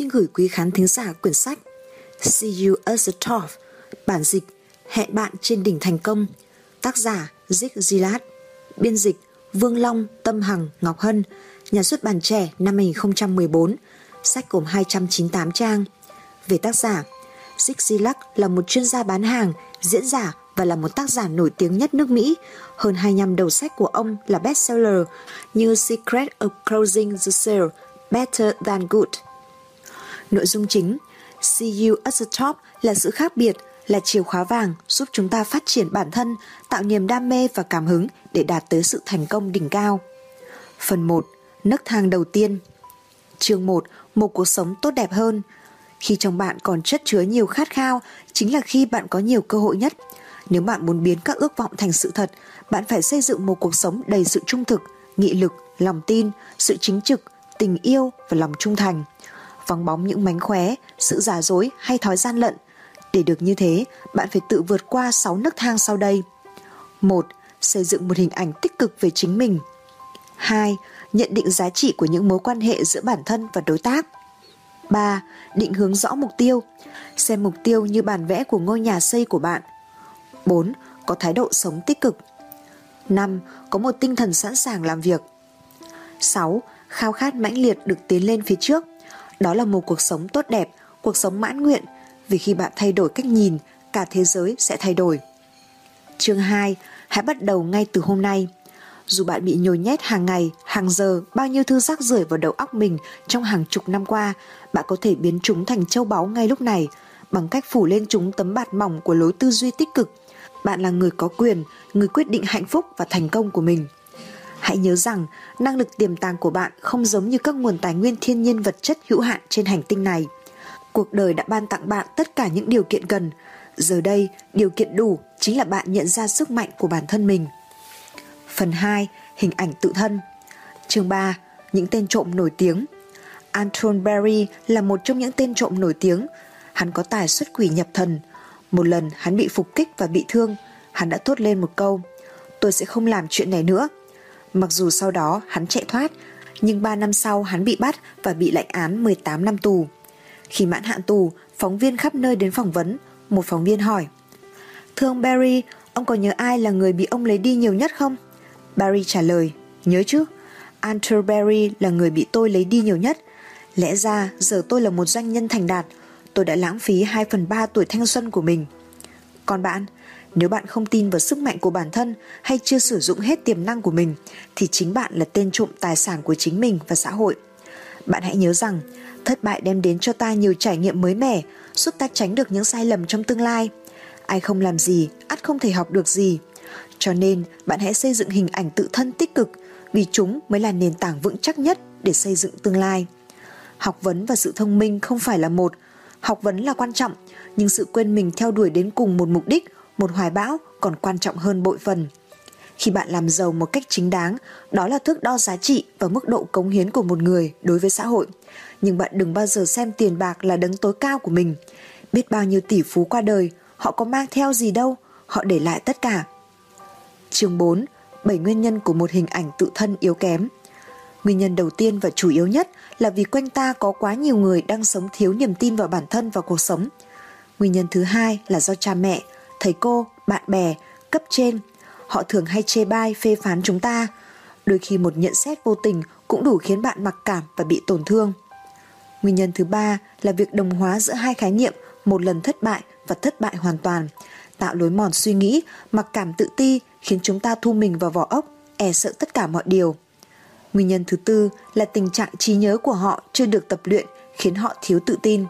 xin gửi quý khán thính giả quyển sách See You at the Top, bản dịch Hẹn bạn trên đỉnh thành công, tác giả Zick Zilat, biên dịch Vương Long, Tâm Hằng, Ngọc Hân, nhà xuất bản trẻ năm 2014, sách gồm 298 trang. Về tác giả, Zick Zilat là một chuyên gia bán hàng, diễn giả và là một tác giả nổi tiếng nhất nước Mỹ. Hơn 25 đầu sách của ông là bestseller như Secret of Closing the Sale, Better Than Good. Nội dung chính See You at the Top là sự khác biệt, là chìa khóa vàng giúp chúng ta phát triển bản thân, tạo niềm đam mê và cảm hứng để đạt tới sự thành công đỉnh cao. Phần 1. Nấc thang đầu tiên Chương 1. Một cuộc sống tốt đẹp hơn Khi trong bạn còn chất chứa nhiều khát khao, chính là khi bạn có nhiều cơ hội nhất. Nếu bạn muốn biến các ước vọng thành sự thật, bạn phải xây dựng một cuộc sống đầy sự trung thực, nghị lực, lòng tin, sự chính trực, tình yêu và lòng trung thành. Vắng bóng những mánh khóe, sự giả dối hay thói gian lận. Để được như thế, bạn phải tự vượt qua 6 nấc thang sau đây. 1. Xây dựng một hình ảnh tích cực về chính mình. 2. Nhận định giá trị của những mối quan hệ giữa bản thân và đối tác. 3. Định hướng rõ mục tiêu. Xem mục tiêu như bản vẽ của ngôi nhà xây của bạn. 4. Có thái độ sống tích cực. 5. Có một tinh thần sẵn sàng làm việc. 6. Khao khát mãnh liệt được tiến lên phía trước. Đó là một cuộc sống tốt đẹp, cuộc sống mãn nguyện, vì khi bạn thay đổi cách nhìn, cả thế giới sẽ thay đổi. Chương 2. Hãy bắt đầu ngay từ hôm nay. Dù bạn bị nhồi nhét hàng ngày, hàng giờ, bao nhiêu thứ rác rưởi vào đầu óc mình trong hàng chục năm qua, bạn có thể biến chúng thành châu báu ngay lúc này bằng cách phủ lên chúng tấm bạt mỏng của lối tư duy tích cực. Bạn là người có quyền, người quyết định hạnh phúc và thành công của mình. Hãy nhớ rằng, năng lực tiềm tàng của bạn không giống như các nguồn tài nguyên thiên nhiên vật chất hữu hạn trên hành tinh này. Cuộc đời đã ban tặng bạn tất cả những điều kiện cần. Giờ đây, điều kiện đủ chính là bạn nhận ra sức mạnh của bản thân mình. Phần 2. Hình ảnh tự thân Chương 3. Những tên trộm nổi tiếng Anton Berry là một trong những tên trộm nổi tiếng. Hắn có tài xuất quỷ nhập thần. Một lần hắn bị phục kích và bị thương. Hắn đã thốt lên một câu Tôi sẽ không làm chuyện này nữa Mặc dù sau đó hắn chạy thoát, nhưng 3 năm sau hắn bị bắt và bị lệnh án 18 năm tù. Khi mãn hạn tù, phóng viên khắp nơi đến phỏng vấn, một phóng viên hỏi Thưa ông Barry, ông có nhớ ai là người bị ông lấy đi nhiều nhất không? Barry trả lời, nhớ chứ. Arthur Barry là người bị tôi lấy đi nhiều nhất. Lẽ ra giờ tôi là một doanh nhân thành đạt, tôi đã lãng phí 2 phần 3 tuổi thanh xuân của mình. Còn bạn, nếu bạn không tin vào sức mạnh của bản thân hay chưa sử dụng hết tiềm năng của mình thì chính bạn là tên trộm tài sản của chính mình và xã hội. Bạn hãy nhớ rằng thất bại đem đến cho ta nhiều trải nghiệm mới mẻ, giúp ta tránh được những sai lầm trong tương lai. Ai không làm gì, ắt không thể học được gì. Cho nên bạn hãy xây dựng hình ảnh tự thân tích cực vì chúng mới là nền tảng vững chắc nhất để xây dựng tương lai. Học vấn và sự thông minh không phải là một, học vấn là quan trọng, nhưng sự quên mình theo đuổi đến cùng một mục đích một hoài bão còn quan trọng hơn bội phần. Khi bạn làm giàu một cách chính đáng, đó là thước đo giá trị và mức độ cống hiến của một người đối với xã hội. Nhưng bạn đừng bao giờ xem tiền bạc là đấng tối cao của mình. Biết bao nhiêu tỷ phú qua đời, họ có mang theo gì đâu, họ để lại tất cả. Chương 4. 7 nguyên nhân của một hình ảnh tự thân yếu kém. Nguyên nhân đầu tiên và chủ yếu nhất là vì quanh ta có quá nhiều người đang sống thiếu niềm tin vào bản thân và cuộc sống. Nguyên nhân thứ hai là do cha mẹ, thầy cô, bạn bè, cấp trên. Họ thường hay chê bai phê phán chúng ta. Đôi khi một nhận xét vô tình cũng đủ khiến bạn mặc cảm và bị tổn thương. Nguyên nhân thứ ba là việc đồng hóa giữa hai khái niệm một lần thất bại và thất bại hoàn toàn, tạo lối mòn suy nghĩ, mặc cảm tự ti khiến chúng ta thu mình vào vỏ ốc, e sợ tất cả mọi điều. Nguyên nhân thứ tư là tình trạng trí nhớ của họ chưa được tập luyện khiến họ thiếu tự tin.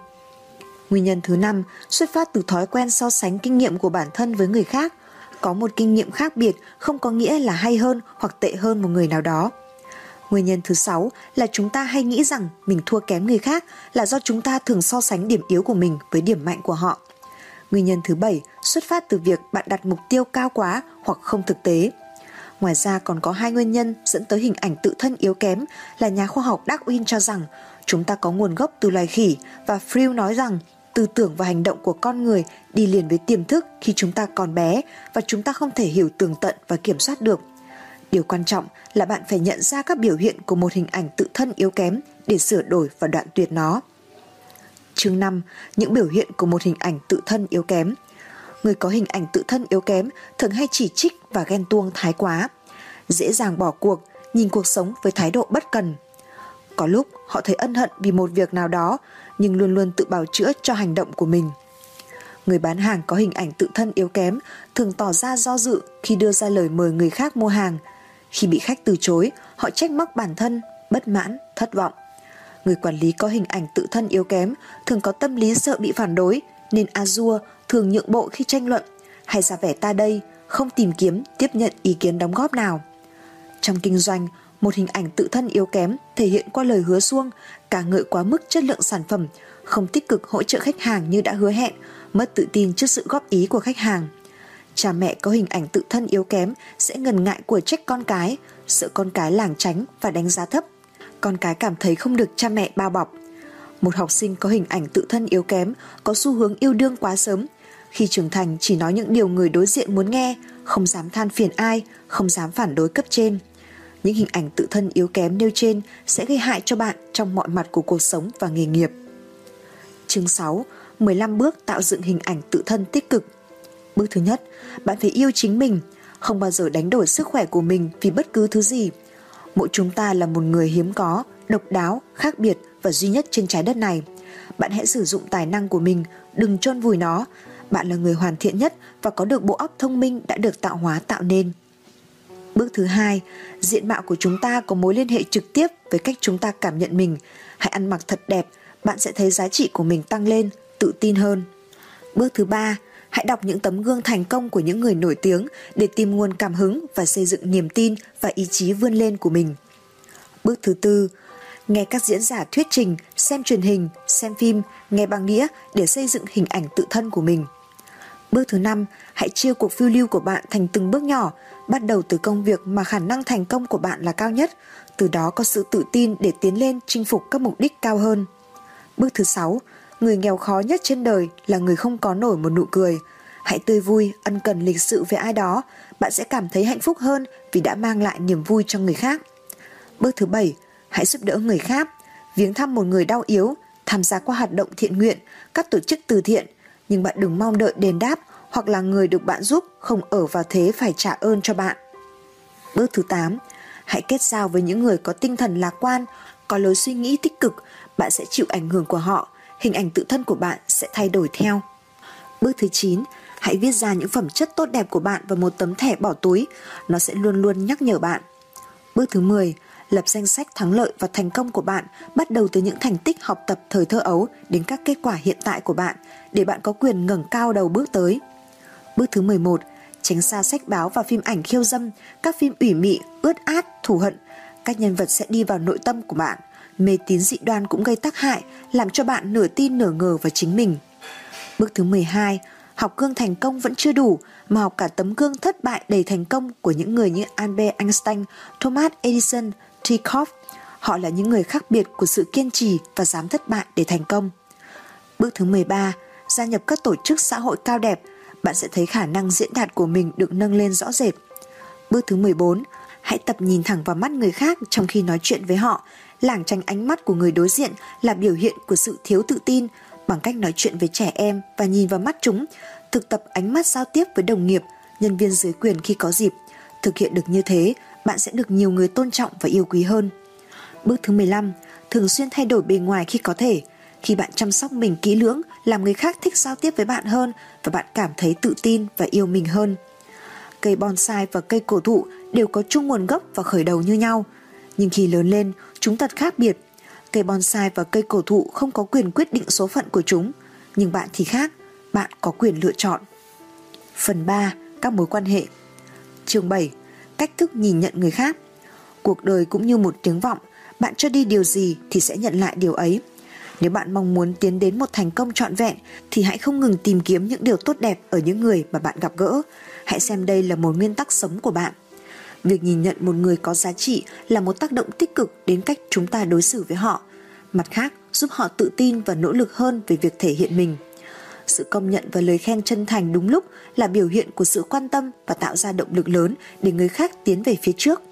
Nguyên nhân thứ năm, xuất phát từ thói quen so sánh kinh nghiệm của bản thân với người khác. Có một kinh nghiệm khác biệt không có nghĩa là hay hơn hoặc tệ hơn một người nào đó. Nguyên nhân thứ sáu là chúng ta hay nghĩ rằng mình thua kém người khác là do chúng ta thường so sánh điểm yếu của mình với điểm mạnh của họ. Nguyên nhân thứ bảy, xuất phát từ việc bạn đặt mục tiêu cao quá hoặc không thực tế. Ngoài ra còn có hai nguyên nhân dẫn tới hình ảnh tự thân yếu kém là nhà khoa học Darwin cho rằng chúng ta có nguồn gốc từ loài khỉ và Freud nói rằng tư tưởng và hành động của con người đi liền với tiềm thức khi chúng ta còn bé và chúng ta không thể hiểu tường tận và kiểm soát được. Điều quan trọng là bạn phải nhận ra các biểu hiện của một hình ảnh tự thân yếu kém để sửa đổi và đoạn tuyệt nó. Chương 5. Những biểu hiện của một hình ảnh tự thân yếu kém Người có hình ảnh tự thân yếu kém thường hay chỉ trích và ghen tuông thái quá. Dễ dàng bỏ cuộc, nhìn cuộc sống với thái độ bất cần. Có lúc họ thấy ân hận vì một việc nào đó, nhưng luôn luôn tự bào chữa cho hành động của mình. Người bán hàng có hình ảnh tự thân yếu kém thường tỏ ra do dự khi đưa ra lời mời người khác mua hàng. Khi bị khách từ chối, họ trách móc bản thân, bất mãn, thất vọng. Người quản lý có hình ảnh tự thân yếu kém thường có tâm lý sợ bị phản đối nên Azure thường nhượng bộ khi tranh luận hay ra vẻ ta đây, không tìm kiếm, tiếp nhận ý kiến đóng góp nào. Trong kinh doanh, một hình ảnh tự thân yếu kém thể hiện qua lời hứa xuông, cả ngợi quá mức chất lượng sản phẩm, không tích cực hỗ trợ khách hàng như đã hứa hẹn, mất tự tin trước sự góp ý của khách hàng. Cha mẹ có hình ảnh tự thân yếu kém sẽ ngần ngại của trách con cái, sợ con cái làng tránh và đánh giá thấp. Con cái cảm thấy không được cha mẹ bao bọc. Một học sinh có hình ảnh tự thân yếu kém có xu hướng yêu đương quá sớm. Khi trưởng thành chỉ nói những điều người đối diện muốn nghe, không dám than phiền ai, không dám phản đối cấp trên. Những hình ảnh tự thân yếu kém nêu trên sẽ gây hại cho bạn trong mọi mặt của cuộc sống và nghề nghiệp. Chương 6. 15 bước tạo dựng hình ảnh tự thân tích cực. Bước thứ nhất, bạn phải yêu chính mình, không bao giờ đánh đổi sức khỏe của mình vì bất cứ thứ gì. Mỗi chúng ta là một người hiếm có, độc đáo, khác biệt và duy nhất trên trái đất này. Bạn hãy sử dụng tài năng của mình, đừng chôn vùi nó. Bạn là người hoàn thiện nhất và có được bộ óc thông minh đã được tạo hóa tạo nên. Bước thứ hai, diện mạo của chúng ta có mối liên hệ trực tiếp với cách chúng ta cảm nhận mình. Hãy ăn mặc thật đẹp, bạn sẽ thấy giá trị của mình tăng lên, tự tin hơn. Bước thứ ba, hãy đọc những tấm gương thành công của những người nổi tiếng để tìm nguồn cảm hứng và xây dựng niềm tin và ý chí vươn lên của mình. Bước thứ tư, nghe các diễn giả thuyết trình, xem truyền hình, xem phim, nghe băng đĩa để xây dựng hình ảnh tự thân của mình. Bước thứ năm, hãy chia cuộc phiêu lưu của bạn thành từng bước nhỏ, bắt đầu từ công việc mà khả năng thành công của bạn là cao nhất, từ đó có sự tự tin để tiến lên chinh phục các mục đích cao hơn. Bước thứ sáu, người nghèo khó nhất trên đời là người không có nổi một nụ cười. Hãy tươi vui, ân cần lịch sự với ai đó, bạn sẽ cảm thấy hạnh phúc hơn vì đã mang lại niềm vui cho người khác. Bước thứ bảy, hãy giúp đỡ người khác, viếng thăm một người đau yếu, tham gia qua hoạt động thiện nguyện, các tổ chức từ thiện, nhưng bạn đừng mong đợi đền đáp hoặc là người được bạn giúp không ở vào thế phải trả ơn cho bạn. Bước thứ 8, hãy kết giao với những người có tinh thần lạc quan, có lối suy nghĩ tích cực, bạn sẽ chịu ảnh hưởng của họ, hình ảnh tự thân của bạn sẽ thay đổi theo. Bước thứ 9, hãy viết ra những phẩm chất tốt đẹp của bạn vào một tấm thẻ bỏ túi, nó sẽ luôn luôn nhắc nhở bạn. Bước thứ 10, lập danh sách thắng lợi và thành công của bạn bắt đầu từ những thành tích học tập thời thơ ấu đến các kết quả hiện tại của bạn để bạn có quyền ngẩng cao đầu bước tới. Bước thứ 11, tránh xa sách báo và phim ảnh khiêu dâm, các phim ủy mị, ướt át, thù hận. Các nhân vật sẽ đi vào nội tâm của bạn. Mê tín dị đoan cũng gây tác hại, làm cho bạn nửa tin nửa ngờ vào chính mình. Bước thứ 12, học gương thành công vẫn chưa đủ mà học cả tấm gương thất bại đầy thành công của những người như Albert Einstein, Thomas Edison, Tykov. Họ là những người khác biệt của sự kiên trì và dám thất bại để thành công. Bước thứ 13, gia nhập các tổ chức xã hội cao đẹp, bạn sẽ thấy khả năng diễn đạt của mình được nâng lên rõ rệt. Bước thứ 14, hãy tập nhìn thẳng vào mắt người khác trong khi nói chuyện với họ. Lảng tránh ánh mắt của người đối diện là biểu hiện của sự thiếu tự tin bằng cách nói chuyện với trẻ em và nhìn vào mắt chúng, thực tập ánh mắt giao tiếp với đồng nghiệp, nhân viên dưới quyền khi có dịp. Thực hiện được như thế, bạn sẽ được nhiều người tôn trọng và yêu quý hơn. Bước thứ 15, thường xuyên thay đổi bề ngoài khi có thể. Khi bạn chăm sóc mình kỹ lưỡng, làm người khác thích giao tiếp với bạn hơn và bạn cảm thấy tự tin và yêu mình hơn. Cây bonsai và cây cổ thụ đều có chung nguồn gốc và khởi đầu như nhau, nhưng khi lớn lên, chúng thật khác biệt. Cây bonsai và cây cổ thụ không có quyền quyết định số phận của chúng, nhưng bạn thì khác, bạn có quyền lựa chọn. Phần 3. Các mối quan hệ Chương 7 cách thức nhìn nhận người khác. Cuộc đời cũng như một tiếng vọng, bạn cho đi điều gì thì sẽ nhận lại điều ấy. Nếu bạn mong muốn tiến đến một thành công trọn vẹn thì hãy không ngừng tìm kiếm những điều tốt đẹp ở những người mà bạn gặp gỡ. Hãy xem đây là một nguyên tắc sống của bạn. Việc nhìn nhận một người có giá trị là một tác động tích cực đến cách chúng ta đối xử với họ. Mặt khác, giúp họ tự tin và nỗ lực hơn về việc thể hiện mình sự công nhận và lời khen chân thành đúng lúc là biểu hiện của sự quan tâm và tạo ra động lực lớn để người khác tiến về phía trước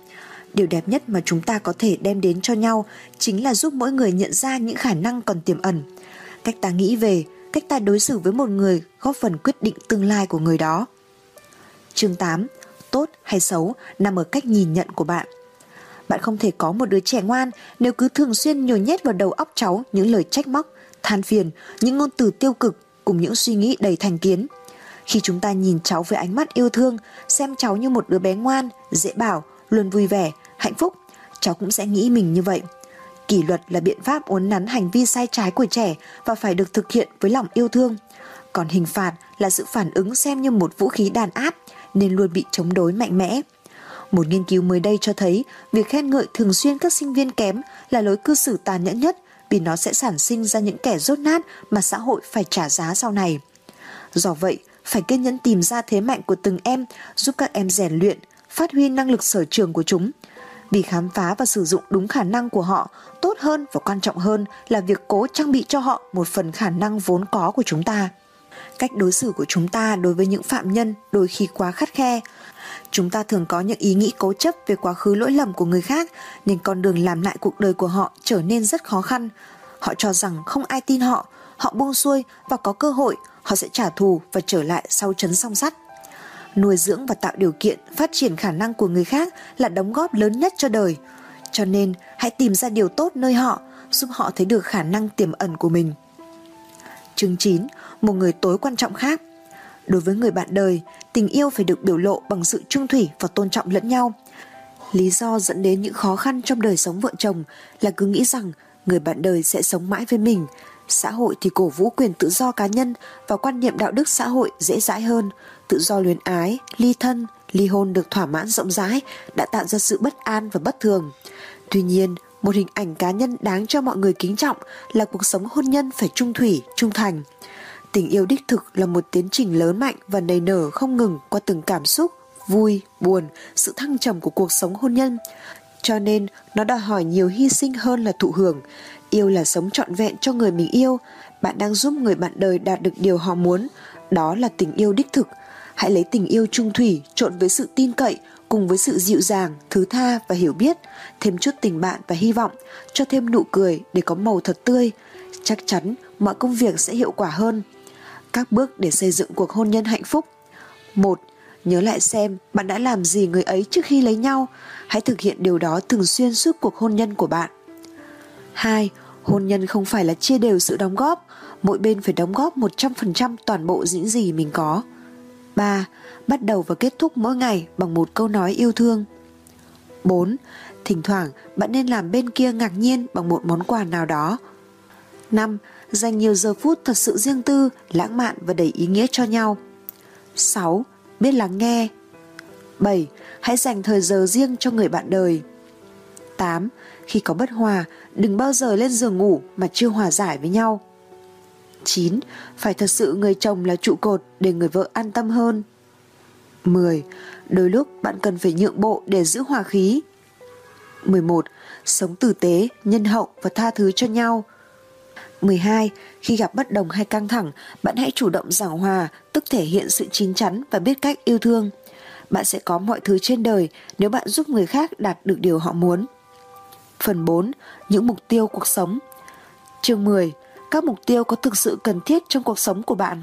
điều đẹp nhất mà chúng ta có thể đem đến cho nhau chính là giúp mỗi người nhận ra những khả năng còn tiềm ẩn cách ta nghĩ về, cách ta đối xử với một người góp phần quyết định tương lai của người đó. Chương 8. Tốt hay xấu nằm ở cách nhìn nhận của bạn. Bạn không thể có một đứa trẻ ngoan nếu cứ thường xuyên nhồi nhét vào đầu óc cháu những lời trách móc, than phiền, những ngôn từ tiêu cực cùng những suy nghĩ đầy thành kiến. Khi chúng ta nhìn cháu với ánh mắt yêu thương, xem cháu như một đứa bé ngoan, dễ bảo, luôn vui vẻ, hạnh phúc, cháu cũng sẽ nghĩ mình như vậy. Kỷ luật là biện pháp uốn nắn hành vi sai trái của trẻ và phải được thực hiện với lòng yêu thương. Còn hình phạt là sự phản ứng xem như một vũ khí đàn áp nên luôn bị chống đối mạnh mẽ. Một nghiên cứu mới đây cho thấy việc khen ngợi thường xuyên các sinh viên kém là lối cư xử tàn nhẫn nhất vì nó sẽ sản sinh ra những kẻ rốt nát mà xã hội phải trả giá sau này. Do vậy, phải kiên nhẫn tìm ra thế mạnh của từng em, giúp các em rèn luyện, phát huy năng lực sở trường của chúng. Vì khám phá và sử dụng đúng khả năng của họ tốt hơn và quan trọng hơn là việc cố trang bị cho họ một phần khả năng vốn có của chúng ta. Cách đối xử của chúng ta đối với những phạm nhân đôi khi quá khắt khe, Chúng ta thường có những ý nghĩ cố chấp về quá khứ lỗi lầm của người khác nên con đường làm lại cuộc đời của họ trở nên rất khó khăn. Họ cho rằng không ai tin họ, họ buông xuôi và có cơ hội họ sẽ trả thù và trở lại sau chấn song sắt. Nuôi dưỡng và tạo điều kiện phát triển khả năng của người khác là đóng góp lớn nhất cho đời. Cho nên hãy tìm ra điều tốt nơi họ, giúp họ thấy được khả năng tiềm ẩn của mình. Chương 9. Một người tối quan trọng khác Đối với người bạn đời, tình yêu phải được biểu lộ bằng sự trung thủy và tôn trọng lẫn nhau. Lý do dẫn đến những khó khăn trong đời sống vợ chồng là cứ nghĩ rằng người bạn đời sẽ sống mãi với mình. Xã hội thì cổ vũ quyền tự do cá nhân và quan niệm đạo đức xã hội dễ dãi hơn. Tự do luyến ái, ly thân, ly hôn được thỏa mãn rộng rãi đã tạo ra sự bất an và bất thường. Tuy nhiên, một hình ảnh cá nhân đáng cho mọi người kính trọng là cuộc sống hôn nhân phải trung thủy, trung thành. Tình yêu đích thực là một tiến trình lớn mạnh và nảy nở không ngừng qua từng cảm xúc, vui, buồn, sự thăng trầm của cuộc sống hôn nhân. Cho nên nó đòi hỏi nhiều hy sinh hơn là thụ hưởng. Yêu là sống trọn vẹn cho người mình yêu. Bạn đang giúp người bạn đời đạt được điều họ muốn. Đó là tình yêu đích thực. Hãy lấy tình yêu trung thủy trộn với sự tin cậy cùng với sự dịu dàng, thứ tha và hiểu biết, thêm chút tình bạn và hy vọng, cho thêm nụ cười để có màu thật tươi. Chắc chắn mọi công việc sẽ hiệu quả hơn các bước để xây dựng cuộc hôn nhân hạnh phúc. 1. Nhớ lại xem bạn đã làm gì người ấy trước khi lấy nhau. Hãy thực hiện điều đó thường xuyên suốt cuộc hôn nhân của bạn. 2. Hôn nhân không phải là chia đều sự đóng góp, mỗi bên phải đóng góp 100% toàn bộ những gì mình có. 3. Bắt đầu và kết thúc mỗi ngày bằng một câu nói yêu thương. 4. Thỉnh thoảng bạn nên làm bên kia ngạc nhiên bằng một món quà nào đó. 5 dành nhiều giờ phút thật sự riêng tư, lãng mạn và đầy ý nghĩa cho nhau. 6. Biết lắng nghe 7. Hãy dành thời giờ riêng cho người bạn đời 8. Khi có bất hòa, đừng bao giờ lên giường ngủ mà chưa hòa giải với nhau 9. Phải thật sự người chồng là trụ cột để người vợ an tâm hơn 10. Đôi lúc bạn cần phải nhượng bộ để giữ hòa khí 11. Sống tử tế, nhân hậu và tha thứ cho nhau 12. Khi gặp bất đồng hay căng thẳng, bạn hãy chủ động giảng hòa, tức thể hiện sự chín chắn và biết cách yêu thương. Bạn sẽ có mọi thứ trên đời nếu bạn giúp người khác đạt được điều họ muốn. Phần 4. Những mục tiêu cuộc sống Chương 10. Các mục tiêu có thực sự cần thiết trong cuộc sống của bạn?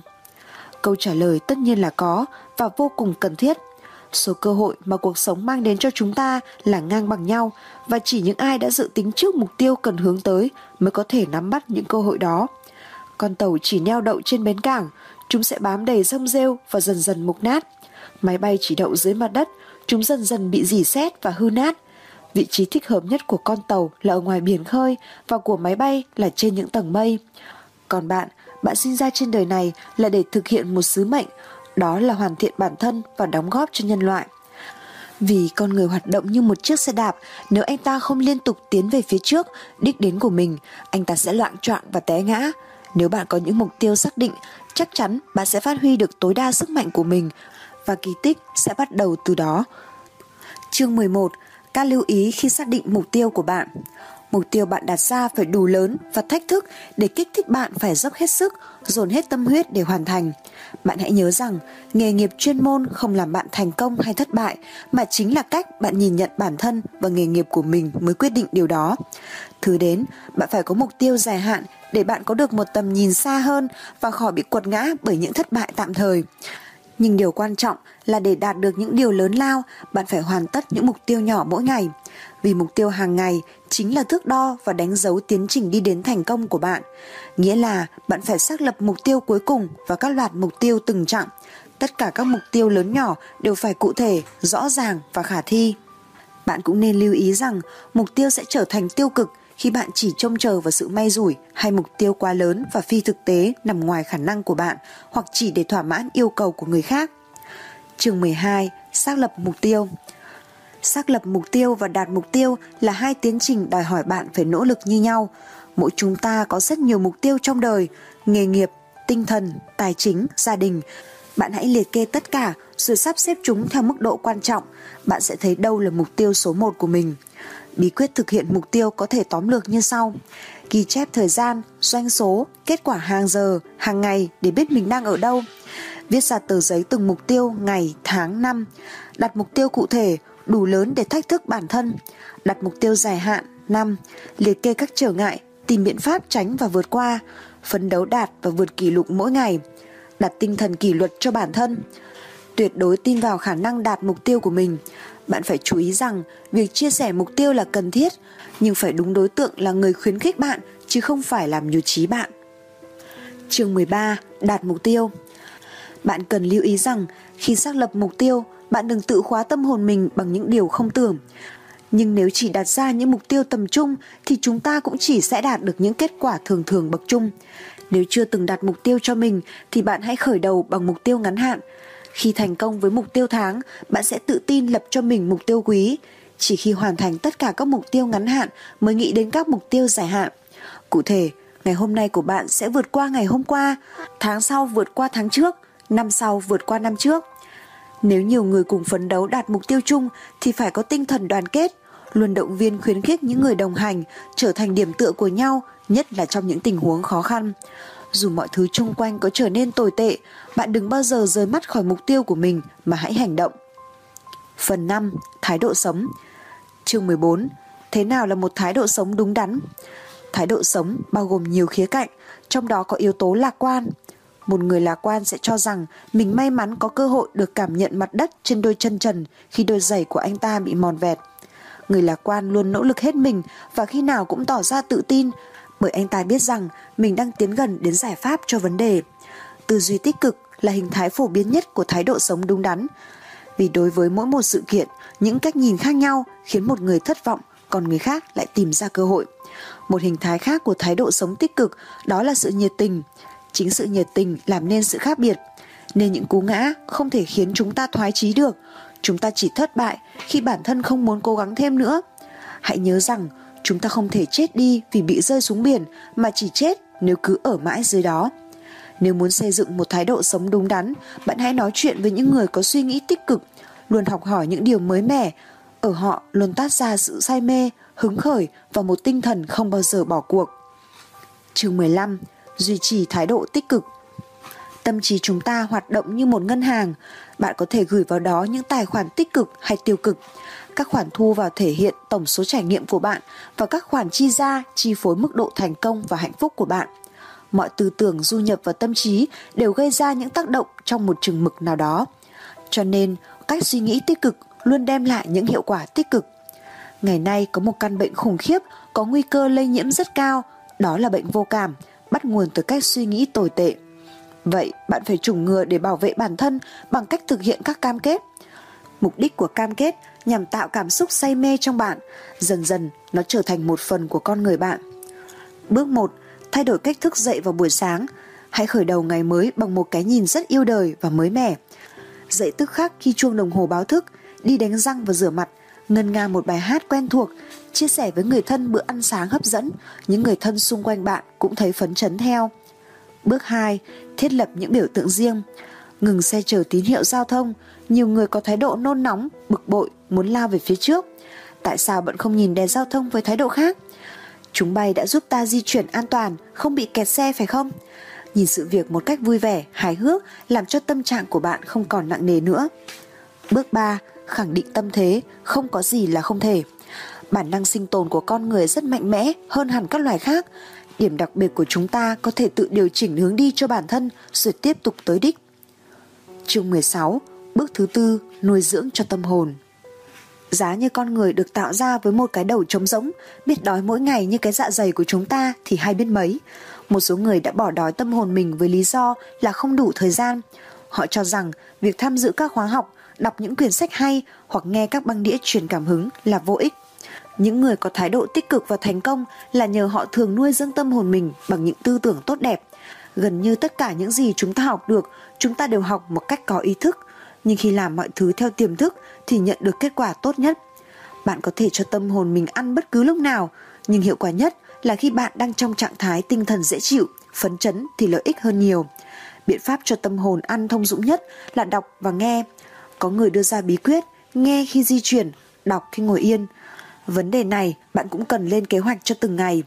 Câu trả lời tất nhiên là có và vô cùng cần thiết – số cơ hội mà cuộc sống mang đến cho chúng ta là ngang bằng nhau và chỉ những ai đã dự tính trước mục tiêu cần hướng tới mới có thể nắm bắt những cơ hội đó. Con tàu chỉ neo đậu trên bến cảng, chúng sẽ bám đầy rông rêu và dần dần mục nát. Máy bay chỉ đậu dưới mặt đất, chúng dần dần bị dỉ xét và hư nát. Vị trí thích hợp nhất của con tàu là ở ngoài biển khơi và của máy bay là trên những tầng mây. Còn bạn, bạn sinh ra trên đời này là để thực hiện một sứ mệnh đó là hoàn thiện bản thân và đóng góp cho nhân loại. Vì con người hoạt động như một chiếc xe đạp, nếu anh ta không liên tục tiến về phía trước, đích đến của mình, anh ta sẽ loạn trọn và té ngã. Nếu bạn có những mục tiêu xác định, chắc chắn bạn sẽ phát huy được tối đa sức mạnh của mình và kỳ tích sẽ bắt đầu từ đó. Chương 11. Các lưu ý khi xác định mục tiêu của bạn. Mục tiêu bạn đặt ra phải đủ lớn và thách thức để kích thích bạn phải dốc hết sức, dồn hết tâm huyết để hoàn thành. Bạn hãy nhớ rằng, nghề nghiệp chuyên môn không làm bạn thành công hay thất bại, mà chính là cách bạn nhìn nhận bản thân và nghề nghiệp của mình mới quyết định điều đó. Thứ đến, bạn phải có mục tiêu dài hạn để bạn có được một tầm nhìn xa hơn và khỏi bị quật ngã bởi những thất bại tạm thời. Nhưng điều quan trọng là để đạt được những điều lớn lao, bạn phải hoàn tất những mục tiêu nhỏ mỗi ngày. Vì mục tiêu hàng ngày chính là thước đo và đánh dấu tiến trình đi đến thành công của bạn. Nghĩa là bạn phải xác lập mục tiêu cuối cùng và các loạt mục tiêu từng chặng. Tất cả các mục tiêu lớn nhỏ đều phải cụ thể, rõ ràng và khả thi. Bạn cũng nên lưu ý rằng mục tiêu sẽ trở thành tiêu cực khi bạn chỉ trông chờ vào sự may rủi hay mục tiêu quá lớn và phi thực tế nằm ngoài khả năng của bạn hoặc chỉ để thỏa mãn yêu cầu của người khác. Chương 12. Xác lập mục tiêu Xác lập mục tiêu và đạt mục tiêu là hai tiến trình đòi hỏi bạn phải nỗ lực như nhau. Mỗi chúng ta có rất nhiều mục tiêu trong đời, nghề nghiệp, tinh thần, tài chính, gia đình. Bạn hãy liệt kê tất cả rồi sắp xếp chúng theo mức độ quan trọng. Bạn sẽ thấy đâu là mục tiêu số 1 của mình. Bí quyết thực hiện mục tiêu có thể tóm lược như sau. Ghi chép thời gian, doanh số, kết quả hàng giờ, hàng ngày để biết mình đang ở đâu. Viết ra tờ giấy từng mục tiêu ngày, tháng, năm. Đặt mục tiêu cụ thể, đủ lớn để thách thức bản thân. Đặt mục tiêu dài hạn, năm. Liệt kê các trở ngại, tìm biện pháp tránh và vượt qua. Phấn đấu đạt và vượt kỷ lục mỗi ngày. Đặt tinh thần kỷ luật cho bản thân. Tuyệt đối tin vào khả năng đạt mục tiêu của mình bạn phải chú ý rằng việc chia sẻ mục tiêu là cần thiết, nhưng phải đúng đối tượng là người khuyến khích bạn chứ không phải làm nhụt chí bạn. Chương 13: Đạt mục tiêu. Bạn cần lưu ý rằng khi xác lập mục tiêu, bạn đừng tự khóa tâm hồn mình bằng những điều không tưởng. Nhưng nếu chỉ đặt ra những mục tiêu tầm trung thì chúng ta cũng chỉ sẽ đạt được những kết quả thường thường bậc trung. Nếu chưa từng đặt mục tiêu cho mình thì bạn hãy khởi đầu bằng mục tiêu ngắn hạn khi thành công với mục tiêu tháng, bạn sẽ tự tin lập cho mình mục tiêu quý. Chỉ khi hoàn thành tất cả các mục tiêu ngắn hạn mới nghĩ đến các mục tiêu dài hạn. Cụ thể, ngày hôm nay của bạn sẽ vượt qua ngày hôm qua, tháng sau vượt qua tháng trước, năm sau vượt qua năm trước. Nếu nhiều người cùng phấn đấu đạt mục tiêu chung thì phải có tinh thần đoàn kết, luôn động viên khuyến khích những người đồng hành trở thành điểm tựa của nhau, nhất là trong những tình huống khó khăn. Dù mọi thứ xung quanh có trở nên tồi tệ, bạn đừng bao giờ rời mắt khỏi mục tiêu của mình mà hãy hành động. Phần 5. Thái độ sống Chương 14. Thế nào là một thái độ sống đúng đắn? Thái độ sống bao gồm nhiều khía cạnh, trong đó có yếu tố lạc quan. Một người lạc quan sẽ cho rằng mình may mắn có cơ hội được cảm nhận mặt đất trên đôi chân trần khi đôi giày của anh ta bị mòn vẹt. Người lạc quan luôn nỗ lực hết mình và khi nào cũng tỏ ra tự tin bởi anh ta biết rằng mình đang tiến gần đến giải pháp cho vấn đề. Tư duy tích cực là hình thái phổ biến nhất của thái độ sống đúng đắn. Vì đối với mỗi một sự kiện, những cách nhìn khác nhau khiến một người thất vọng, còn người khác lại tìm ra cơ hội. Một hình thái khác của thái độ sống tích cực đó là sự nhiệt tình. Chính sự nhiệt tình làm nên sự khác biệt. Nên những cú ngã không thể khiến chúng ta thoái chí được. Chúng ta chỉ thất bại khi bản thân không muốn cố gắng thêm nữa. Hãy nhớ rằng Chúng ta không thể chết đi vì bị rơi xuống biển mà chỉ chết nếu cứ ở mãi dưới đó. Nếu muốn xây dựng một thái độ sống đúng đắn, bạn hãy nói chuyện với những người có suy nghĩ tích cực, luôn học hỏi những điều mới mẻ. Ở họ luôn toát ra sự say mê, hứng khởi và một tinh thần không bao giờ bỏ cuộc. Chương 15. Duy trì thái độ tích cực Tâm trí chúng ta hoạt động như một ngân hàng, bạn có thể gửi vào đó những tài khoản tích cực hay tiêu cực. Các khoản thu vào thể hiện tổng số trải nghiệm của bạn và các khoản chi ra chi phối mức độ thành công và hạnh phúc của bạn. Mọi tư tưởng du nhập vào tâm trí đều gây ra những tác động trong một chừng mực nào đó. Cho nên, cách suy nghĩ tích cực luôn đem lại những hiệu quả tích cực. Ngày nay có một căn bệnh khủng khiếp có nguy cơ lây nhiễm rất cao, đó là bệnh vô cảm, bắt nguồn từ cách suy nghĩ tồi tệ. Vậy bạn phải chủng ngừa để bảo vệ bản thân bằng cách thực hiện các cam kết. Mục đích của cam kết nhằm tạo cảm xúc say mê trong bạn, dần dần nó trở thành một phần của con người bạn. Bước 1. Thay đổi cách thức dậy vào buổi sáng. Hãy khởi đầu ngày mới bằng một cái nhìn rất yêu đời và mới mẻ. Dậy tức khắc khi chuông đồng hồ báo thức, đi đánh răng và rửa mặt, ngân nga một bài hát quen thuộc, chia sẻ với người thân bữa ăn sáng hấp dẫn, những người thân xung quanh bạn cũng thấy phấn chấn theo. Bước 2. Thiết lập những biểu tượng riêng. Ngừng xe chờ tín hiệu giao thông, nhiều người có thái độ nôn nóng, bực bội, muốn lao về phía trước. Tại sao bạn không nhìn đèn giao thông với thái độ khác? Chúng bay đã giúp ta di chuyển an toàn, không bị kẹt xe phải không? Nhìn sự việc một cách vui vẻ, hài hước làm cho tâm trạng của bạn không còn nặng nề nữa. Bước 3. Khẳng định tâm thế, không có gì là không thể. Bản năng sinh tồn của con người rất mạnh mẽ hơn hẳn các loài khác. Điểm đặc biệt của chúng ta có thể tự điều chỉnh hướng đi cho bản thân rồi tiếp tục tới đích. Chương 16. Bước thứ tư, nuôi dưỡng cho tâm hồn. Giá như con người được tạo ra với một cái đầu trống rỗng, biết đói mỗi ngày như cái dạ dày của chúng ta thì hay biết mấy. Một số người đã bỏ đói tâm hồn mình với lý do là không đủ thời gian. Họ cho rằng việc tham dự các khóa học, đọc những quyển sách hay hoặc nghe các băng đĩa truyền cảm hứng là vô ích. Những người có thái độ tích cực và thành công là nhờ họ thường nuôi dưỡng tâm hồn mình bằng những tư tưởng tốt đẹp. Gần như tất cả những gì chúng ta học được, chúng ta đều học một cách có ý thức. Nhưng khi làm mọi thứ theo tiềm thức thì nhận được kết quả tốt nhất. Bạn có thể cho tâm hồn mình ăn bất cứ lúc nào, nhưng hiệu quả nhất là khi bạn đang trong trạng thái tinh thần dễ chịu, phấn chấn thì lợi ích hơn nhiều. Biện pháp cho tâm hồn ăn thông dụng nhất là đọc và nghe. Có người đưa ra bí quyết nghe khi di chuyển, đọc khi ngồi yên. Vấn đề này bạn cũng cần lên kế hoạch cho từng ngày.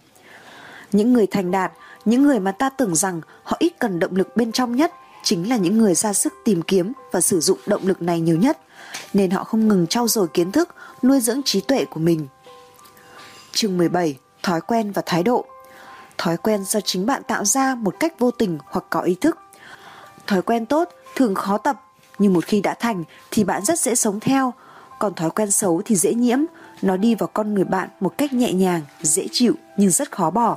Những người thành đạt, những người mà ta tưởng rằng họ ít cần động lực bên trong nhất chính là những người ra sức tìm kiếm và sử dụng động lực này nhiều nhất, nên họ không ngừng trau dồi kiến thức, nuôi dưỡng trí tuệ của mình. Chương 17 thói quen và thái độ. Thói quen do chính bạn tạo ra một cách vô tình hoặc có ý thức. Thói quen tốt thường khó tập, nhưng một khi đã thành thì bạn rất dễ sống theo, còn thói quen xấu thì dễ nhiễm, nó đi vào con người bạn một cách nhẹ nhàng, dễ chịu nhưng rất khó bỏ.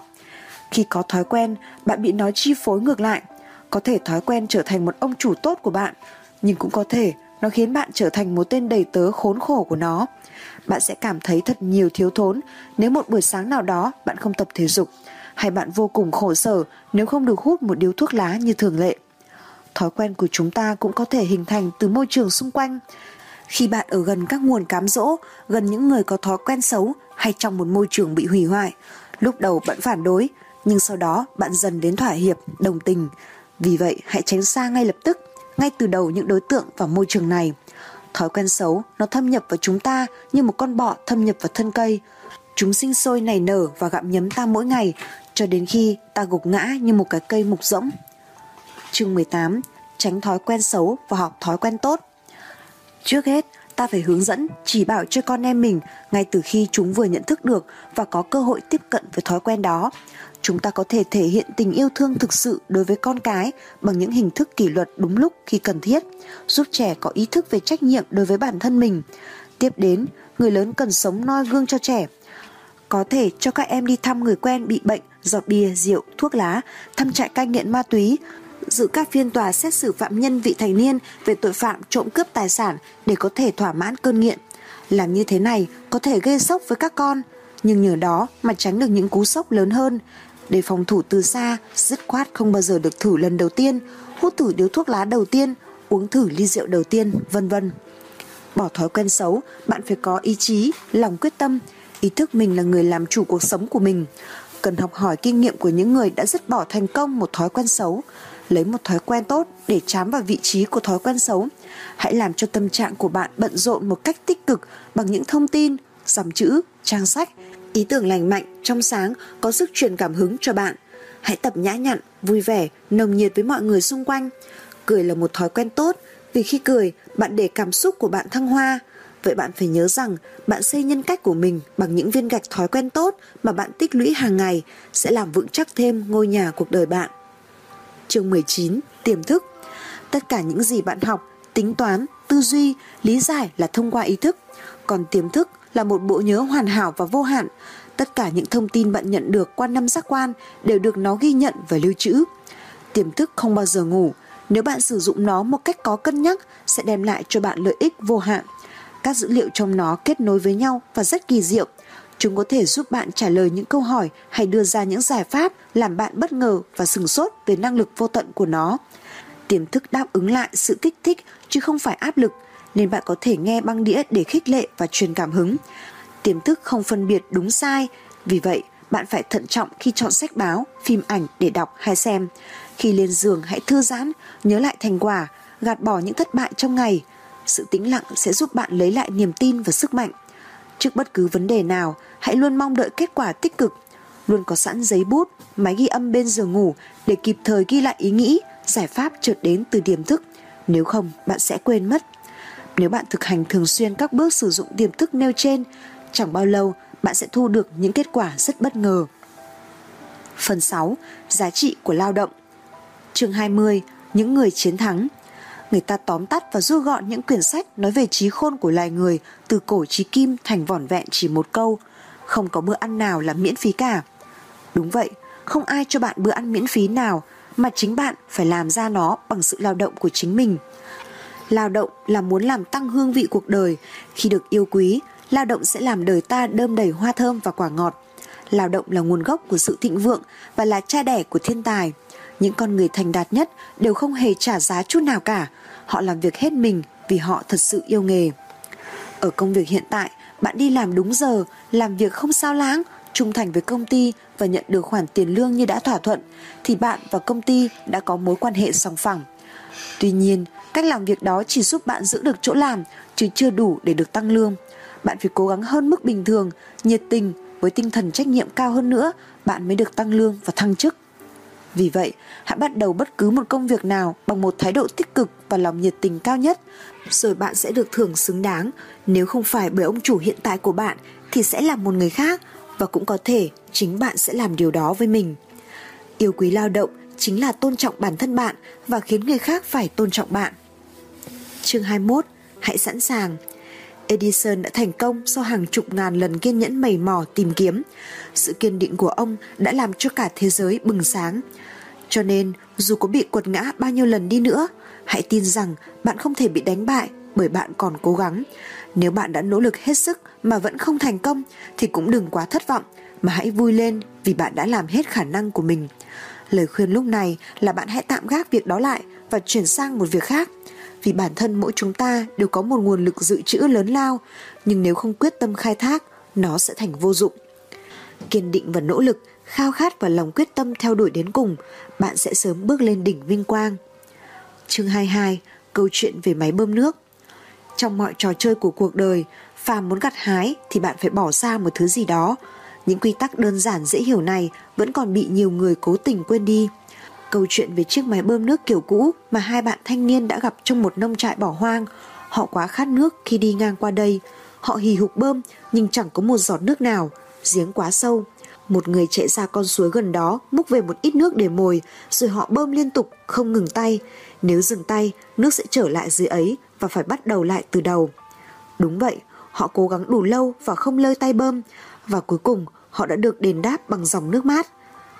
Khi có thói quen, bạn bị nó chi phối ngược lại. Có thể thói quen trở thành một ông chủ tốt của bạn, nhưng cũng có thể nó khiến bạn trở thành một tên đầy tớ khốn khổ của nó bạn sẽ cảm thấy thật nhiều thiếu thốn nếu một buổi sáng nào đó bạn không tập thể dục, hay bạn vô cùng khổ sở nếu không được hút một điếu thuốc lá như thường lệ. Thói quen của chúng ta cũng có thể hình thành từ môi trường xung quanh. Khi bạn ở gần các nguồn cám dỗ, gần những người có thói quen xấu hay trong một môi trường bị hủy hoại, lúc đầu bạn phản đối, nhưng sau đó bạn dần đến thỏa hiệp, đồng tình. Vì vậy, hãy tránh xa ngay lập tức, ngay từ đầu những đối tượng và môi trường này. Thói quen xấu nó thâm nhập vào chúng ta như một con bọ thâm nhập vào thân cây. Chúng sinh sôi nảy nở và gặm nhấm ta mỗi ngày cho đến khi ta gục ngã như một cái cây mục rỗng. Chương 18 Tránh thói quen xấu và học thói quen tốt Trước hết, ta phải hướng dẫn, chỉ bảo cho con em mình ngay từ khi chúng vừa nhận thức được và có cơ hội tiếp cận với thói quen đó chúng ta có thể thể hiện tình yêu thương thực sự đối với con cái bằng những hình thức kỷ luật đúng lúc khi cần thiết, giúp trẻ có ý thức về trách nhiệm đối với bản thân mình. Tiếp đến, người lớn cần sống noi gương cho trẻ. Có thể cho các em đi thăm người quen bị bệnh do bia, rượu, thuốc lá, thăm trại cai nghiện ma túy, dự các phiên tòa xét xử phạm nhân vị thành niên về tội phạm trộm cướp tài sản để có thể thỏa mãn cơn nghiện. Làm như thế này có thể gây sốc với các con, nhưng nhờ đó mà tránh được những cú sốc lớn hơn để phòng thủ từ xa, dứt khoát không bao giờ được thử lần đầu tiên, hút thử điếu thuốc lá đầu tiên, uống thử ly rượu đầu tiên, vân vân. Bỏ thói quen xấu, bạn phải có ý chí, lòng quyết tâm, ý thức mình là người làm chủ cuộc sống của mình. Cần học hỏi kinh nghiệm của những người đã dứt bỏ thành công một thói quen xấu, lấy một thói quen tốt để chám vào vị trí của thói quen xấu. Hãy làm cho tâm trạng của bạn bận rộn một cách tích cực bằng những thông tin, dòng chữ, trang sách Ý tưởng lành mạnh, trong sáng có sức truyền cảm hứng cho bạn. Hãy tập nhã nhặn, vui vẻ, nồng nhiệt với mọi người xung quanh. Cười là một thói quen tốt, vì khi cười, bạn để cảm xúc của bạn thăng hoa. Vậy bạn phải nhớ rằng bạn xây nhân cách của mình bằng những viên gạch thói quen tốt mà bạn tích lũy hàng ngày sẽ làm vững chắc thêm ngôi nhà cuộc đời bạn. Chương 19. Tiềm thức Tất cả những gì bạn học, tính toán, tư duy, lý giải là thông qua ý thức. Còn tiềm thức là một bộ nhớ hoàn hảo và vô hạn. Tất cả những thông tin bạn nhận được qua năm giác quan đều được nó ghi nhận và lưu trữ. Tiềm thức không bao giờ ngủ, nếu bạn sử dụng nó một cách có cân nhắc sẽ đem lại cho bạn lợi ích vô hạn. Các dữ liệu trong nó kết nối với nhau và rất kỳ diệu. Chúng có thể giúp bạn trả lời những câu hỏi hay đưa ra những giải pháp làm bạn bất ngờ và sừng sốt về năng lực vô tận của nó. Tiềm thức đáp ứng lại sự kích thích chứ không phải áp lực – nên bạn có thể nghe băng đĩa để khích lệ và truyền cảm hứng. Tiềm thức không phân biệt đúng sai, vì vậy bạn phải thận trọng khi chọn sách báo, phim ảnh để đọc hay xem. Khi lên giường hãy thư giãn, nhớ lại thành quả, gạt bỏ những thất bại trong ngày. Sự tĩnh lặng sẽ giúp bạn lấy lại niềm tin và sức mạnh. Trước bất cứ vấn đề nào, hãy luôn mong đợi kết quả tích cực. luôn có sẵn giấy bút, máy ghi âm bên giường ngủ để kịp thời ghi lại ý nghĩ, giải pháp chợt đến từ tiềm thức. Nếu không, bạn sẽ quên mất. Nếu bạn thực hành thường xuyên các bước sử dụng tiềm thức nêu trên, chẳng bao lâu bạn sẽ thu được những kết quả rất bất ngờ. Phần 6. Giá trị của lao động Chương 20. Những người chiến thắng Người ta tóm tắt và rút gọn những quyển sách nói về trí khôn của loài người từ cổ trí kim thành vỏn vẹn chỉ một câu. Không có bữa ăn nào là miễn phí cả. Đúng vậy, không ai cho bạn bữa ăn miễn phí nào mà chính bạn phải làm ra nó bằng sự lao động của chính mình. Lao động là muốn làm tăng hương vị cuộc đời. Khi được yêu quý, lao động sẽ làm đời ta đơm đầy hoa thơm và quả ngọt. Lao động là nguồn gốc của sự thịnh vượng và là cha đẻ của thiên tài. Những con người thành đạt nhất đều không hề trả giá chút nào cả. Họ làm việc hết mình vì họ thật sự yêu nghề. Ở công việc hiện tại, bạn đi làm đúng giờ, làm việc không sao lãng, trung thành với công ty và nhận được khoản tiền lương như đã thỏa thuận, thì bạn và công ty đã có mối quan hệ song phẳng. Tuy nhiên, cách làm việc đó chỉ giúp bạn giữ được chỗ làm, chứ chưa đủ để được tăng lương. Bạn phải cố gắng hơn mức bình thường, nhiệt tình, với tinh thần trách nhiệm cao hơn nữa, bạn mới được tăng lương và thăng chức. Vì vậy, hãy bắt đầu bất cứ một công việc nào bằng một thái độ tích cực và lòng nhiệt tình cao nhất, rồi bạn sẽ được thưởng xứng đáng. Nếu không phải bởi ông chủ hiện tại của bạn thì sẽ là một người khác và cũng có thể chính bạn sẽ làm điều đó với mình. Yêu quý lao động chính là tôn trọng bản thân bạn và khiến người khác phải tôn trọng bạn. Chương 21. Hãy sẵn sàng. Edison đã thành công sau hàng chục ngàn lần kiên nhẫn mầy mò tìm kiếm. Sự kiên định của ông đã làm cho cả thế giới bừng sáng. Cho nên, dù có bị quật ngã bao nhiêu lần đi nữa, hãy tin rằng bạn không thể bị đánh bại bởi bạn còn cố gắng. Nếu bạn đã nỗ lực hết sức mà vẫn không thành công thì cũng đừng quá thất vọng mà hãy vui lên vì bạn đã làm hết khả năng của mình. Lời khuyên lúc này là bạn hãy tạm gác việc đó lại và chuyển sang một việc khác vì bản thân mỗi chúng ta đều có một nguồn lực dự trữ lớn lao, nhưng nếu không quyết tâm khai thác, nó sẽ thành vô dụng. Kiên định và nỗ lực, khao khát và lòng quyết tâm theo đuổi đến cùng, bạn sẽ sớm bước lên đỉnh vinh quang. Chương 22, câu chuyện về máy bơm nước. Trong mọi trò chơi của cuộc đời, phàm muốn gặt hái thì bạn phải bỏ ra một thứ gì đó. Những quy tắc đơn giản dễ hiểu này vẫn còn bị nhiều người cố tình quên đi. Câu chuyện về chiếc máy bơm nước kiểu cũ mà hai bạn thanh niên đã gặp trong một nông trại bỏ hoang. Họ quá khát nước khi đi ngang qua đây. Họ hì hục bơm nhưng chẳng có một giọt nước nào, giếng quá sâu. Một người chạy ra con suối gần đó múc về một ít nước để mồi rồi họ bơm liên tục không ngừng tay. Nếu dừng tay, nước sẽ trở lại dưới ấy và phải bắt đầu lại từ đầu. Đúng vậy, họ cố gắng đủ lâu và không lơi tay bơm và cuối cùng họ đã được đền đáp bằng dòng nước mát.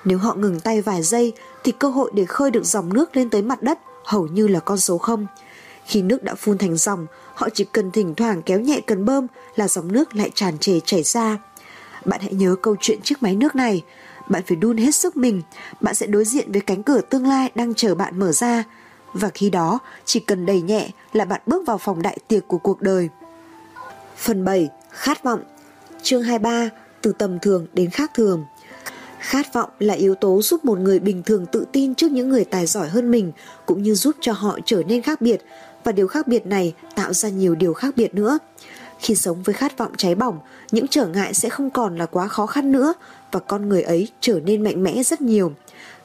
Nếu họ ngừng tay vài giây thì cơ hội để khơi được dòng nước lên tới mặt đất hầu như là con số không. Khi nước đã phun thành dòng, họ chỉ cần thỉnh thoảng kéo nhẹ cần bơm là dòng nước lại tràn trề chảy ra. Bạn hãy nhớ câu chuyện chiếc máy nước này. Bạn phải đun hết sức mình, bạn sẽ đối diện với cánh cửa tương lai đang chờ bạn mở ra. Và khi đó, chỉ cần đầy nhẹ là bạn bước vào phòng đại tiệc của cuộc đời. Phần 7. Khát vọng Chương 23. Từ tầm thường đến khác thường Khát vọng là yếu tố giúp một người bình thường tự tin trước những người tài giỏi hơn mình cũng như giúp cho họ trở nên khác biệt và điều khác biệt này tạo ra nhiều điều khác biệt nữa. Khi sống với khát vọng cháy bỏng, những trở ngại sẽ không còn là quá khó khăn nữa và con người ấy trở nên mạnh mẽ rất nhiều.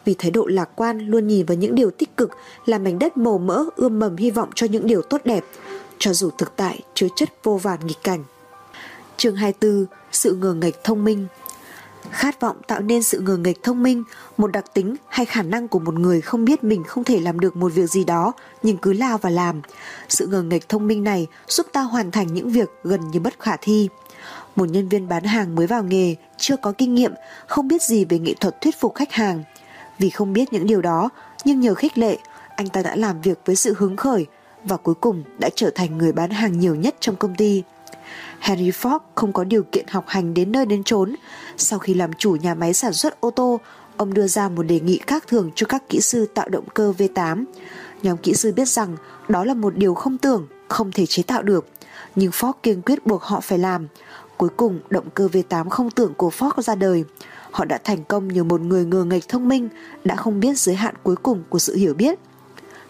Vì thái độ lạc quan luôn nhìn vào những điều tích cực là mảnh đất màu mỡ ươm mầm hy vọng cho những điều tốt đẹp, cho dù thực tại chứa chất vô vàn nghịch cảnh. Chương 24. Sự ngờ nghịch thông minh Khát vọng tạo nên sự ngờ nghịch thông minh, một đặc tính hay khả năng của một người không biết mình không thể làm được một việc gì đó nhưng cứ lao và làm. Sự ngờ nghịch thông minh này giúp ta hoàn thành những việc gần như bất khả thi. Một nhân viên bán hàng mới vào nghề, chưa có kinh nghiệm, không biết gì về nghệ thuật thuyết phục khách hàng. Vì không biết những điều đó, nhưng nhờ khích lệ, anh ta đã làm việc với sự hứng khởi và cuối cùng đã trở thành người bán hàng nhiều nhất trong công ty. Henry Ford không có điều kiện học hành đến nơi đến chốn. Sau khi làm chủ nhà máy sản xuất ô tô, ông đưa ra một đề nghị khác thường cho các kỹ sư tạo động cơ V8. Nhóm kỹ sư biết rằng đó là một điều không tưởng, không thể chế tạo được. Nhưng Ford kiên quyết buộc họ phải làm. Cuối cùng, động cơ V8 không tưởng của Ford ra đời. Họ đã thành công nhờ một người ngờ nghịch thông minh đã không biết giới hạn cuối cùng của sự hiểu biết.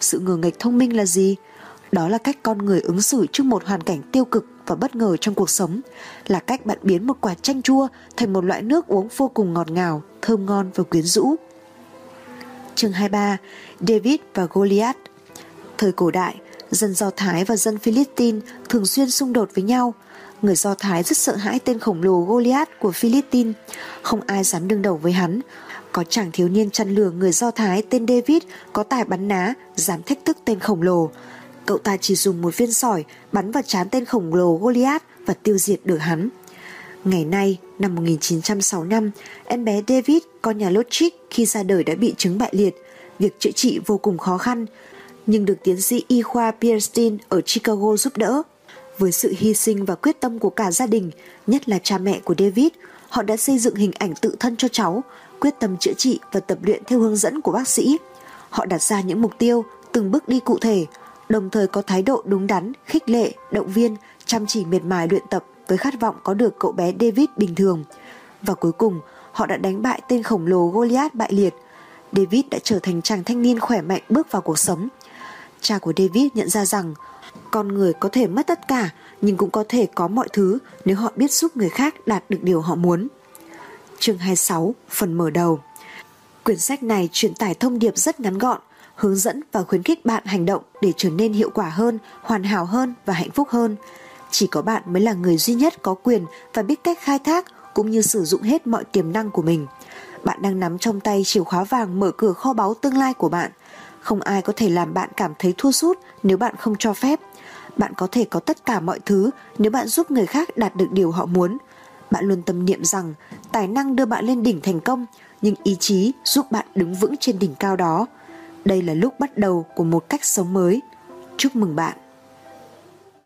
Sự ngờ nghịch thông minh là gì? Đó là cách con người ứng xử trước một hoàn cảnh tiêu cực và bất ngờ trong cuộc sống, là cách bạn biến một quả chanh chua thành một loại nước uống vô cùng ngọt ngào, thơm ngon và quyến rũ. Chương 23 David và Goliath Thời cổ đại, dân Do Thái và dân Philippines thường xuyên xung đột với nhau. Người Do Thái rất sợ hãi tên khổng lồ Goliath của Philippines, không ai dám đương đầu với hắn. Có chàng thiếu niên chăn lừa người Do Thái tên David có tài bắn ná, dám thách thức tên khổng lồ. Cậu ta chỉ dùng một viên sỏi bắn vào trán tên khổng lồ Goliath và tiêu diệt được hắn. Ngày nay, năm 1965, em bé David, con nhà Logic khi ra đời đã bị chứng bại liệt. Việc chữa trị vô cùng khó khăn, nhưng được tiến sĩ y khoa Pierstein ở Chicago giúp đỡ. Với sự hy sinh và quyết tâm của cả gia đình, nhất là cha mẹ của David, họ đã xây dựng hình ảnh tự thân cho cháu, quyết tâm chữa trị và tập luyện theo hướng dẫn của bác sĩ. Họ đặt ra những mục tiêu, từng bước đi cụ thể, đồng thời có thái độ đúng đắn, khích lệ, động viên, chăm chỉ miệt mài luyện tập với khát vọng có được cậu bé David bình thường. Và cuối cùng, họ đã đánh bại tên khổng lồ Goliath bại liệt. David đã trở thành chàng thanh niên khỏe mạnh bước vào cuộc sống. Cha của David nhận ra rằng con người có thể mất tất cả nhưng cũng có thể có mọi thứ nếu họ biết giúp người khác đạt được điều họ muốn. Chương 26, phần mở đầu Quyển sách này truyền tải thông điệp rất ngắn gọn, hướng dẫn và khuyến khích bạn hành động để trở nên hiệu quả hơn, hoàn hảo hơn và hạnh phúc hơn. Chỉ có bạn mới là người duy nhất có quyền và biết cách khai thác cũng như sử dụng hết mọi tiềm năng của mình. Bạn đang nắm trong tay chìa khóa vàng mở cửa kho báu tương lai của bạn. Không ai có thể làm bạn cảm thấy thua sút nếu bạn không cho phép. Bạn có thể có tất cả mọi thứ nếu bạn giúp người khác đạt được điều họ muốn. Bạn luôn tâm niệm rằng tài năng đưa bạn lên đỉnh thành công, nhưng ý chí giúp bạn đứng vững trên đỉnh cao đó. Đây là lúc bắt đầu của một cách sống mới. Chúc mừng bạn.